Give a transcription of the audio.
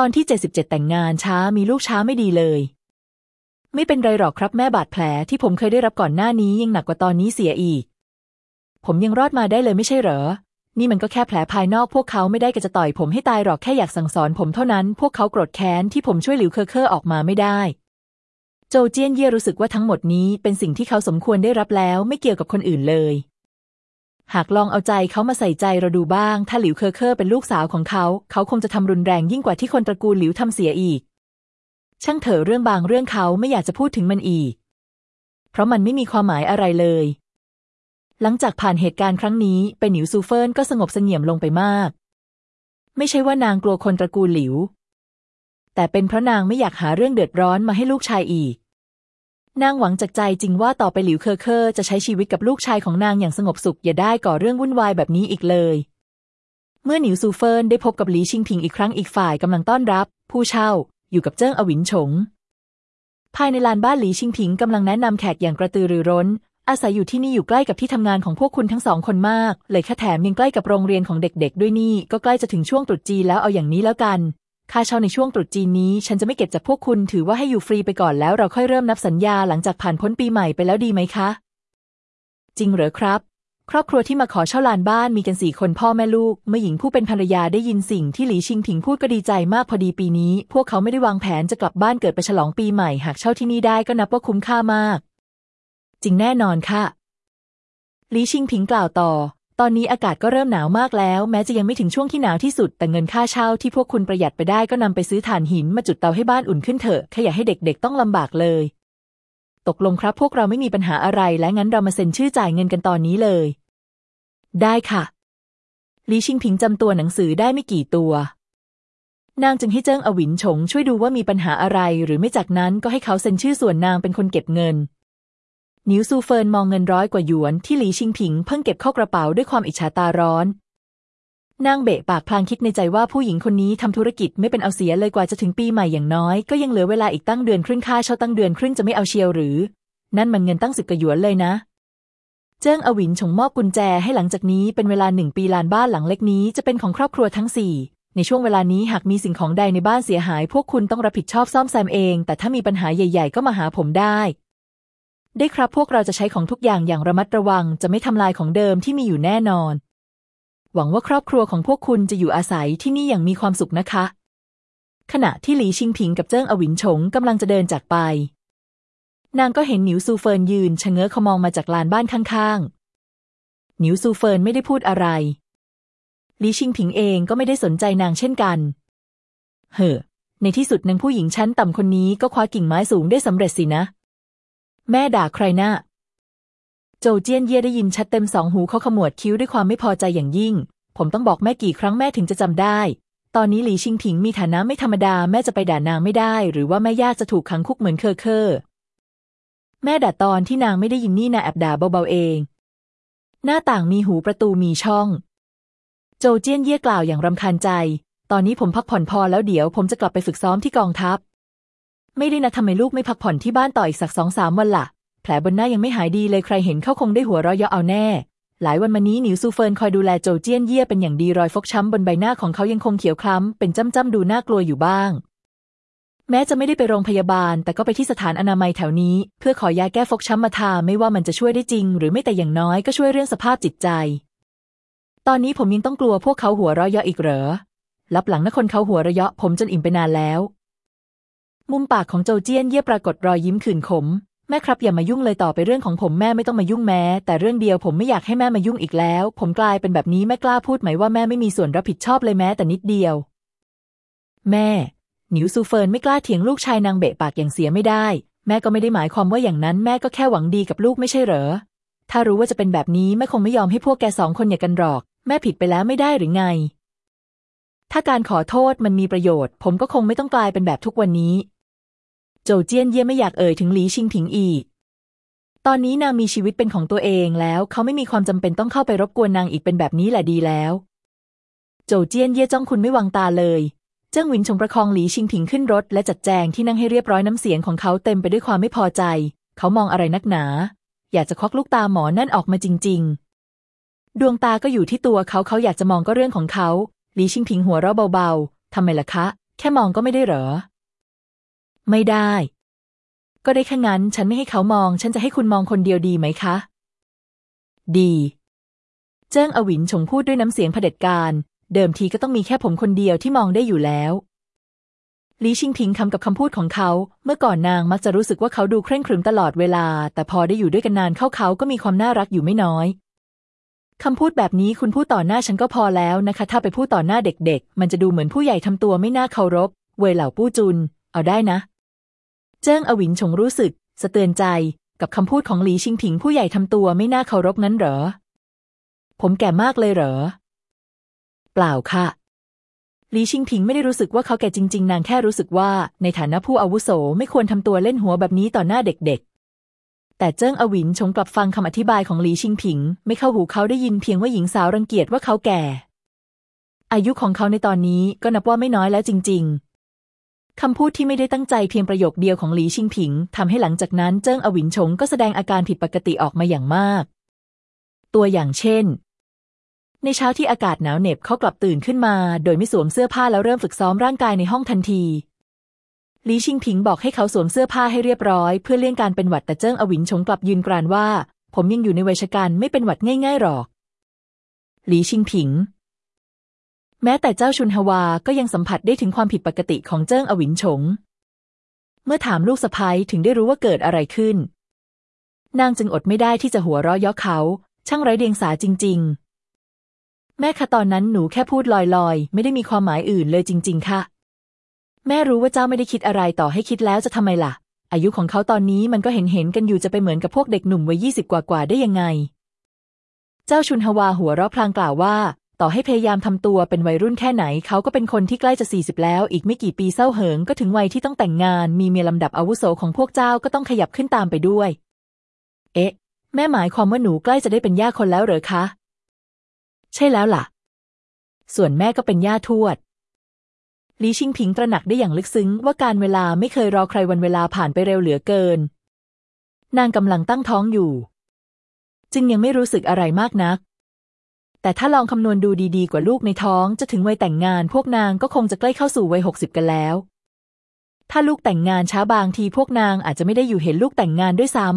ตอนที่ 77 แต่งงานช้ามีลูกช้าไม่ดีเลย ไม่เป็นไรหรอกครับแม่บาดแผลที่ผมเคยได้รับก่อนหน้านี้ยังหนักกว่าตอนนี้เสียอีก ผมยังรอดมาได้เลยไม่ใช่เหรอ นี่มันก็แค่แผลภายนอกพวกเขาไม่ได้กะจะต่อยผมให้ตายหรอกแค่อยากสั่งสอนผมเท่านั้น พวกเขาโกรธแค้นที่ผมช่วยหลิวเคอเคอร์ออกมาไม่ได้ โจเจี้ยนเย่รู้สึกว่าทั้งหมดนี้เป็นสิ่งที่เขาสมควรได้รับแล้วไม่เกี่ยวกับคนอื่นเลย หากลองเอาใจเขามาใส่ใจเราดูบ้าง ถ้าหลิวเคอเคอร์เป็นลูกสาวของเขา เขาคงจะทำรุนแรงยิ่งกว่าที่คนตระกูลหลิวทำเสียอีก ช่างเถอะเรื่องบางเรื่องเขาไม่อยากจะพูดถึงมันอีก เพราะมันไม่มีความหมายอะไรเลย หลังจากผ่านเหตุการณ์ครั้งนี้ไปหนิวซูเฟินก็สงบเสงี่ยมลงไปมาก ไม่ใช่ว่านางกลัวคนตระกูลหลิว แต่เป็นเพราะนางไม่อยากหาเรื่องเดือดร้อนมาให้ลูกชายอีก นางหวังจากใจจริงว่าต่อไปหลิวเคอเคอร์จะใช้ชีวิตกับลูกชายของนางอย่างสงบสุขอย่าได้ก่อเรื่องวุ่นวายแบบนี้อีกเลย เมื่อหนิวซูเฟินได้พบกับหลีชิงผิงอีกครั้งอีกฝ่ายกำลังต้อนรับ ผู้เช่าอยู่กับเจิ้งอวินฉง ภายในลานบ้านหลีชิงผิงกำลังแนะนำแขกอย่างกระตือรือร้น อาศัยอยู่ที่นี่อยู่ใกล้กับที่ทำงานของพวกคุณทั้งสองคนมาก เลยค่ะแถมยังใกล้กับโรงเรียนของเด็กๆ ด้วยนี่ก็ใกล้จะถึงช่วงตรุษจีนแล้วเอาอย่างนี้แล้วกัน ค่าเช่าในช่วงตรุษจีนนี้ ฉันจะไม่เก็บจากพวกคุณถือว่าให้อยู่ฟรีไปก่อนแล้วเราค่อยเริ่มนับสัญญาหลังจากผ่านพ้นปีใหม่ไปแล้วดีไหมคะ จริงเหรอครับ ครอบครัวที่มาขอเช่าลานบ้านมีกันสี่คนพ่อแม่ลูกเมื่อหญิงผู้เป็นภรรยาได้ยินสิ่งที่หลีชิงผิงพูดก็ดีใจมากพอดีปีนี้ พวกเขาไม่ได้วางแผนจะกลับบ้านเกิดไปฉลองปีใหม่ หากเช่าที่นี่ได้ก็นับว่าคุ้มค่ามาก จริงแน่นอนค่ะหลีชิงผิงกล่าวต่อ ตอนนี้อากาศก็เริ่มหนาวมากแล้ว แม้จะยังไม่ถึงช่วงที่หนาวที่สุด แต่เงินค่าเช่าที่พวกคุณประหยัดไปได้ก็นำไปซื้อถ่านหินมาจุดเตาให้บ้านอุ่นขึ้นเถอะแค่อย่าให้เด็กๆต้องลำบากเลย ตกลงครับพวกเราไม่มีปัญหาอะไร และงั้นเรามาเซ็นชื่อจ่ายเงินกันตอนนี้เลย ได้ค่ะหลีชิงผิงจำตัวหนังสือได้ไม่กี่ตัว นางจึงให้เจิ้งอวินฉงช่วยดูว่ามีปัญหาอะไร หรือไม่จากนั้นก็ให้เขาเซ็นชื่อส่วนนางเป็นคนเก็บเงิน หนิวซูเฟินมองเงินร้อยกว่าหยวนที่หลีชิงผิงเพิ่งเก็บเข้ากระเป๋าด้วยความอิจฉาตาร้อน นางเบะปากพลางคิดในใจว่าผู้หญิงคนนี้ทำธุรกิจไม่เป็นเอาเสียเลยกว่าจะถึงปีใหม่อย่างน้อย ก็ยังเหลือเวลาอีกตั้งเดือนครึ่งค่าเช่าตั้งเดือนครึ่งจะไม่เอาเชียวหรือ นั่นมันเงินตั้งสิบกว่าหยวนเลยนะ เจิ้งอวินฉงมอบกุญแจให้หลังจากนี้เป็นเวลาหนึ่งปีลานบ้านหลังเล็กนี้จะเป็นของครอบครัวทั้งสี่ในช่วงเวลานี้หากมีสิ่งของใดในบ้านเสียหาย พวกคุณต้องรับผิดชอบซ่อมแซมเอง แต่ถ้ามีปัญหาใหญ่ ๆ ก็มาหาผมได้ ได้ครับพวกเราจะใช้ของทุกอย่างอย่างระมัดระวัง จะไม่ทำลายของเดิมที่มีอยู่แน่นอน หวังว่าครอบครัวของพวกคุณจะอยู่อาศัยที่นี่อย่างมีความสุขนะคะ ขณะที่หลีชิงผิงกับเจิ้งอวินฉงกำลังจะเดินจากไป นางก็เห็นหนิวซูเฟินยืนชะเง้อมองมาจากลานบ้านข้างๆ หนิวซูเฟินไม่ได้พูดอะไรหลีชิงผิงเองก็ไม่ได้สนใจนางเช่นกันเฮ้อในที่สุดนางผู้หญิงชั้นต่ำคนนี้ก็คว้ากิ่งไม้สูงได้สำเร็จสินะ แม่ด่าใครน่ะโจเจี้ยนเย่ได้ยินชัดเต็มสองหูเขาขมวดคิ้วด้วยความไม่พอใจอย่างยิ่ง ผมต้องบอกแม่กี่ครั้งแม่ถึงจะจำได้ ตอนนี้หลีชิงผิงมีฐานะไม่ธรรมดาแม่จะไปด่านางไม่ได้ หรือว่าแม่อยากจะถูกขังคุกเหมือนเคอเคอแม่ด่าตอนที่นางไม่ได้ยินนี่นาแอบด่าเบาๆเอง หน้าต่างมีหูประตูมีช่อง โจเจี้ยนเย่กล่าวอย่างรำคาญใจ ตอนนี้ผมพักผ่อนพอแล้วเดี๋ยวผมจะกลับไปฝึกซ้อมที่กองทัพ ไม่ได้นะทำไมลูกไม่พักผ่อนที่บ้านต่ออีกสักสองสามวันล่ะ แผลบนหน้ายังไม่หายดีเลยใครเห็นเข้าคงได้หัวเราะเยาะเอาแน่ หลายวันมานี้หนิวซูเฟินคอยดูแลโจเจี้ยนเย่เป็นอย่างดีรอยฟกช้ำบนใบหน้าของเขายังคงเขียวคล้ำเป็นจ้ำจ้ำดูน่ากลัวอยู่บ้าง แม้จะไม่ได้ไปโรงพยาบาล แต่ก็ไปที่สถานอนามัยแถวนี้ เพื่อขอยาแก้ฟกช้ำมาทาไม่ว่ามันจะช่วยได้จริง หรือไม่แต่อย่างน้อยก็ช่วยเรื่องสภาพจิตใจ ตอนนี้ผมยังต้องกลัวพวกเขาหัวเราะเยาะอีกเหรอรับหลังนะคนเขาหัวเราะเยาะผมจนอิ่มไปนานแล้ว มุมปากของโจเจี้ยนเย่ปรากฏรอยยิ้มขื่นขม แม่ครับอย่ามายุ่งเลยต่อไปเรื่องของผมแม่ไม่ต้องมายุ่งแม้ แต่เรื่องเดียวผมไม่อยากให้แม่มายุ่งอีกแล้ว ผมกลายเป็นแบบนี้แม่กล้าพูดไหมว่าแม่ไม่มีส่วนรับผิดชอบเลยแม้แต่นิดเดียว แม่ หนิวซูเฟินไม่กล้าเถียงลูกชายนางเบะปากอย่างเสียไม่ได้ แม่ก็ไม่ได้หมายความว่าอย่างนั้นแม่ก็แค่หวังดีกับลูกไม่ใช่เหรอ ถ้ารู้ว่าจะเป็นแบบนี้แม่คงไม่ยอมให้พวกแกสองคนอย่ากันหรอก แม่ผิดไปแล้วไม่ได้หรือไง ถ้าการขอโทษมันมีประโยชน์ ผมก็คงไม่ต้องกลายเป็นแบบทุกวันนี้ โจเจี้ยนเย่ไม่อยากเอ่ยถึงหลีชิงผิงอีก ตอนนี้นางมีชีวิตเป็นของตัวเองแล้วเขาไม่มีความจำเป็นต้องเข้าไปรบกวนนางอีกเป็นแบบนี้แหละดีแล้ว โจเจี้ยนเย่จ้องคุณไม่วางตาเลย เจิ้งหวินชงประคองหลีชิงผิงขึ้นรถ และจัดแจงที่นั่งให้เรียบร้อยน้ำเสียงของเขาเต็มไปด้วยความไม่พอใจ เขามองอะไรนักหนา อยากจะควักลูกตาหมอนั่นออกมาจริง ๆ ดวงตาก็อยู่ที่ตัวเขาเขาอยากจะมองก็เรื่องของเขาหลีชิงผิงหัวเราะเบาๆทำไมล่ะคะ แค่มองก็ไม่ได้เหรอ ไม่ได้ ก็ได้แค่งั้น ฉันไม่ให้เขามอง ฉันจะให้คุณมองคนเดียวดีไหมคะ ดี เจิ้งอวินชงพูดด้วยน้ำเสียงเผด็จการ เดิมทีก็ต้องมีแค่ผมคนเดียวที่มองได้อยู่แล้วลีชิงพิงคำกับคำพูดของเขา เมื่อก่อนนางมักจะรู้สึกว่าเขาดูเคร่งครึมตลอดเวลา แต่พอได้อยู่ด้วยกันนานเข้าเขาก็มีความน่ารักอยู่ไม่น้อยคำพูดแบบนี้คุณพูดต่อหน้าฉันก็พอแล้วนะคะ ถ้าไปพูดต่อหน้าเด็กๆ มันจะดูเหมือนผู้ใหญ่ทำตัวไม่น่าเคารพ เวยเหล่าปู้จุน เอาได้นะ เจิ้งอวินชงรู้สึก สะเตือนใจ กับคำพูดของหลีชิงผิงผู้ใหญ่ทำตัวไม่น่าเคารพนั้นเหรอ ผมแก่มากเลยเหรอ เปล่าค่ะหลีชิงผิงไม่ได้รู้สึกว่าเขาแก่จริง ๆ นางแค่รู้สึกว่า ในฐานะผู้อาวุโสไม่ควรทำตัวเล่นหัวแบบนี้ต่อหน้าเด็ก ๆ แต่เจิ้งอวินชงกลับฟังคำอธิบายของหลีชิงผิง ไม่เข้าหูเขาได้ยินเพียงว่าหญิงสาวรังเกียจว่าเขาแก่ อายุของเขาในตอนนี้ก็นับว่าไม่น้อยแล้วจริง ๆ คำพูดที่ไม่ได้ตั้งใจเพียงประโยคเดียวของหลีชิงผิงทำให้หลังจากนั้นเจิ้งอวินชงก็แสดงอาการผิดปกติออกมาอย่างมาก ตัวอย่างเช่น ในเช้าที่อากาศหนาวเหน็บเขากลับตื่นขึ้นมา โดยไม่สวมเสื้อผ้าแล้วเริ่มฝึกซ้อมร่างกายในห้องทันทีหลีชิงผิงบอกให้เขาสวมเสื้อผ้าให้เรียบร้อย เพื่อเลี่ยงการเป็นหวัดแต่เจิ้งอวินชงกลับยืนกรานว่า ผมยังอยู่ในวัยชการไม่เป็นหวัดง่ายๆหรอก หลีชิงผิง แม้แต่เจ้าชุนฮวาก็ยังสัมผัสได้ถึงความผิดปกติของเจิ้งอวินชงเมื่อถามลูกสะพ้ยถึงได้รู้ว่าเกิดอะไรขึ้น นางจึงอดไม่ได้ที่จะหัวเราะย่อเขา ช่างไร้เดียงสาจริง ๆ แม่คะตอนนั้นหนูแค่พูดลอยๆ ไม่ได้มีความหมายอื่นเลยจริง ๆ ค่ะ แม่รู้ว่าเจ้าไม่ได้คิดอะไรต่อให้คิดแล้วจะทำไมล่ะ อายุของเขาตอนนี้มันก็เห็นเห็นกันอยู่จะไปเหมือนกับพวกเด็กหนุ่มวัยยี่สิบกว่าๆได้ยังไง เจ้าชุนฮวาหัวเราะพลางกล่าวว่า ต่อให้พยายามทำตัวเป็นวัยรุ่นแค่ไหน เขาก็เป็นคนที่ใกล้จะสี่สิบแล้ว อีกไม่กี่ปีเศร้าเหิงก็ถึงวัยที่ต้องแต่งงาน มีเมียลำดับอาวุโสของพวกเจ้าก็ต้องขยับขึ้นตามไปด้วย เอ๊ะ แม่หมายความว่าหนูใกล้จะได้เป็นย่าคนแล้วเหรอคะ ใช่แล้วล่ะ ส่วนแม่ก็เป็นย่าทวดลีชิงผิงตระหนักได้อย่างลึกซึ้งว่าการเวลาไม่เคยรอใครวันเวลาผ่านไปเร็วเหลือเกิน นางกำลังตั้งท้องอยู่ จึงยังไม่รู้สึกอะไรมากนัก แต่ถ้าลองคำนวณดูดีๆกว่าลูกในท้องจะถึงวัยแต่งงาน พวกนางก็คงจะใกล้เข้าสู่วัยหกสิบกันแล้ว ถ้าลูกแต่งงานช้าบางทีพวกนางอาจจะไม่ได้อยู่เห็นลูกแต่งงานด้วยซ้